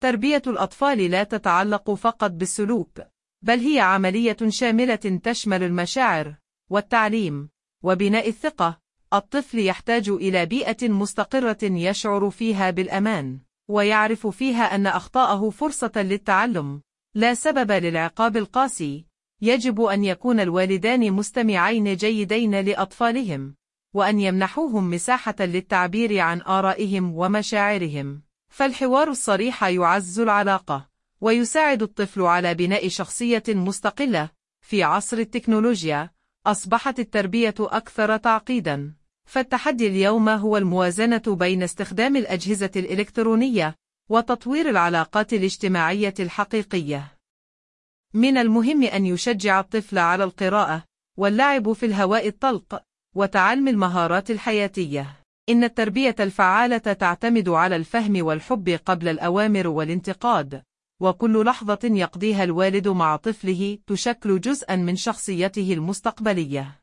تربية الأطفال لا تتعلق فقط بالسلوك، بل هي عملية شاملة تشمل المشاعر، والتعليم، وبناء الثقة. الطفل يحتاج إلى بيئة مستقرة يشعر فيها بالأمان، ويعرف فيها أن أخطاءه فرصة للتعلم، لا سبب للعقاب القاسي. يجب أن يكون الوالدان مستمعين جيدين لأطفالهم، وأن يمنحوهم مساحة للتعبير عن آرائهم ومشاعرهم. فالحوار الصريح يعزز العلاقة، ويساعد الطفل على بناء شخصية مستقلة. في عصر التكنولوجيا، أصبحت التربية أكثر تعقيداً. فالتحدي اليوم هو الموازنة بين استخدام الأجهزة الإلكترونية وتطوير العلاقات الاجتماعية الحقيقية. من المهم أن يشجع الطفل على القراءة واللعب في الهواء الطلق وتعلم المهارات الحياتية. إن التربية الفعالة تعتمد على الفهم والحب قبل الأوامر والانتقاد، وكل لحظة يقضيها الوالد مع طفله تشكل جزءا من شخصيته المستقبلية.